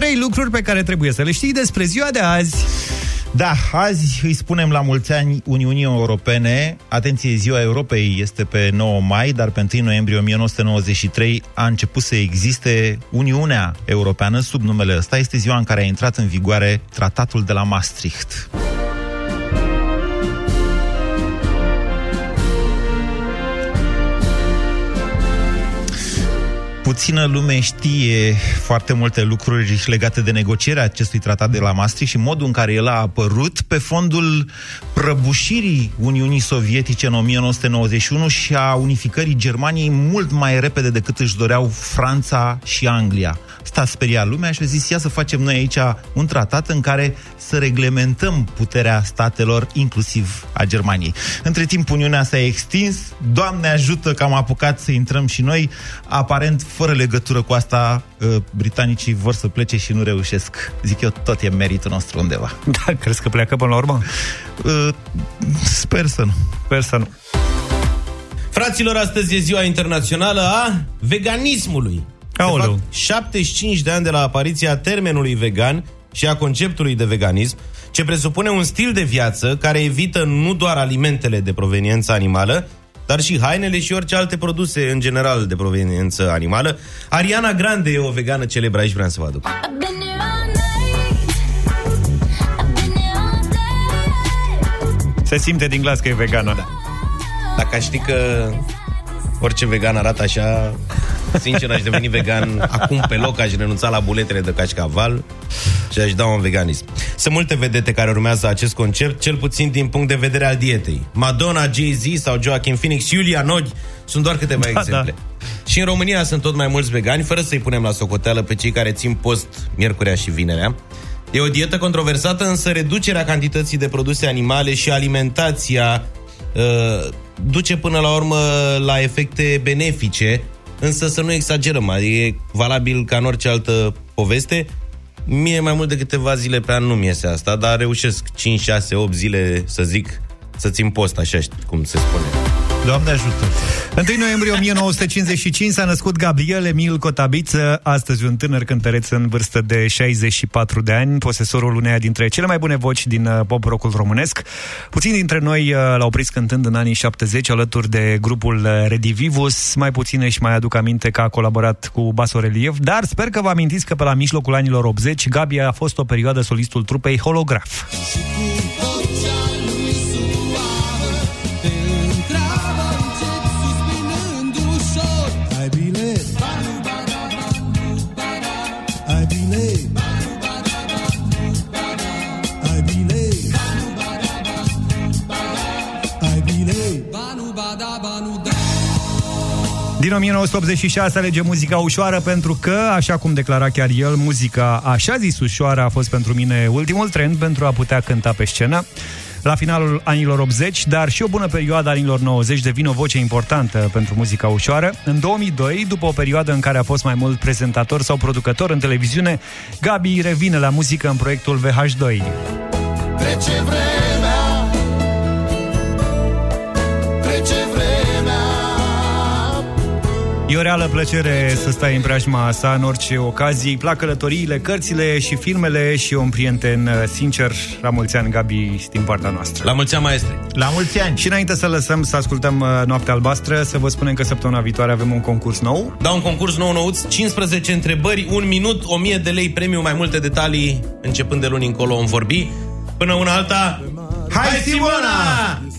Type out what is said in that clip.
trei lucruri pe care trebuie să le știi despre ziua de azi. Da, azi îi spunem la mulți ani Uniunii Europene. Atenție, ziua Europei este pe 9 mai, dar pe 1 noiembrie 1993 a început să existe Uniunea Europeană sub numele ăsta. Este ziua în care a intrat în vigoare tratatul de la Maastricht. Puțină lume știe foarte multe lucruri legate de negocierea acestui tratat de la Maastricht și modul în care el a apărut pe fondul prăbușirii Uniunii Sovietice în 1991 și a unificării Germaniei mult mai repede decât își doreau Franța și Anglia. Sta speria lumea și a zis, ia să facem noi aici un tratat în care să reglementăm puterea statelor, inclusiv a Germaniei. Între timp, Uniunea s-a extins, Doamne ajută că am apucat să intrăm și noi, aparent fără legătură cu asta, uh, britanicii vor să plece și nu reușesc. Zic eu, tot e meritul nostru undeva. Da, crezi că pleacă până la urmă? Uh, sper să nu. Sper să nu. Fraților, astăzi e ziua internațională a veganismului. Aoleu. Fapt, 75 de ani de la apariția termenului vegan și a conceptului de veganism, ce presupune un stil de viață care evită nu doar alimentele de proveniență animală, dar și hainele și orice alte produse în general de proveniență animală. Ariana Grande e o vegană celebră, aici vreau să vă aduc. Se simte din glas că e vegană. Da. Dacă aș ști că orice vegan arată așa, sincer aș deveni vegan acum pe loc, aș renunța la buletele de cașcaval și aș da un veganism. Sunt multe vedete care urmează acest concept, cel puțin din punct de vedere al dietei. Madonna, Jay-Z sau Joaquin Phoenix, Iulia Noghi sunt doar câteva da, exemple. Da. Și în România sunt tot mai mulți vegani, fără să-i punem la socoteală pe cei care țin post miercurea și vinerea. E o dietă controversată, însă reducerea cantității de produse animale și alimentația uh, duce până la urmă la efecte benefice, însă să nu exagerăm, e valabil ca în orice altă poveste. Mie mai mult de câteva zile pe an nu mi iese asta, dar reușesc 5, 6, 8 zile să zic să țin post, așa cum se spune. Doamne ajută! 1 noiembrie 1955 s-a născut Gabriel Emil Cotabiță, astăzi un tânăr cântăreț în vârstă de 64 de ani, posesorul uneia dintre cele mai bune voci din uh, pop rock românesc. Puțini dintre noi uh, l-au prins cântând în anii 70 alături de grupul uh, Redivivus, mai puține și mai aduc aminte că a colaborat cu Baso Relief, dar sper că vă amintiți că pe la mijlocul anilor 80 Gabi a fost o perioadă solistul trupei Holograf. Din 1986 alege muzica ușoară pentru că, așa cum declara chiar el, muzica așa zis ușoară a fost pentru mine ultimul trend pentru a putea cânta pe scenă. La finalul anilor 80, dar și o bună perioadă a anilor 90 devine o voce importantă pentru muzica ușoară. În 2002, după o perioadă în care a fost mai mult prezentator sau producător în televiziune, Gabi revine la muzică în proiectul VH2. Trece vremea E o reală plăcere să stai în preajma sa în orice ocazie. Îi plac călătoriile, cărțile și filmele și un prieten uh, sincer. La mulți ani, Gabi, din partea noastră. La mulți ani, maestre. La mulți ani. Și înainte să lăsăm să ascultăm uh, Noaptea Albastră, să vă spunem că săptămâna viitoare avem un concurs nou. Da, un concurs nou nouț, 15 întrebări, un minut, 1000 de lei premiu, mai multe detalii, începând de luni încolo vom vorbi. Până una alta, hai Simona!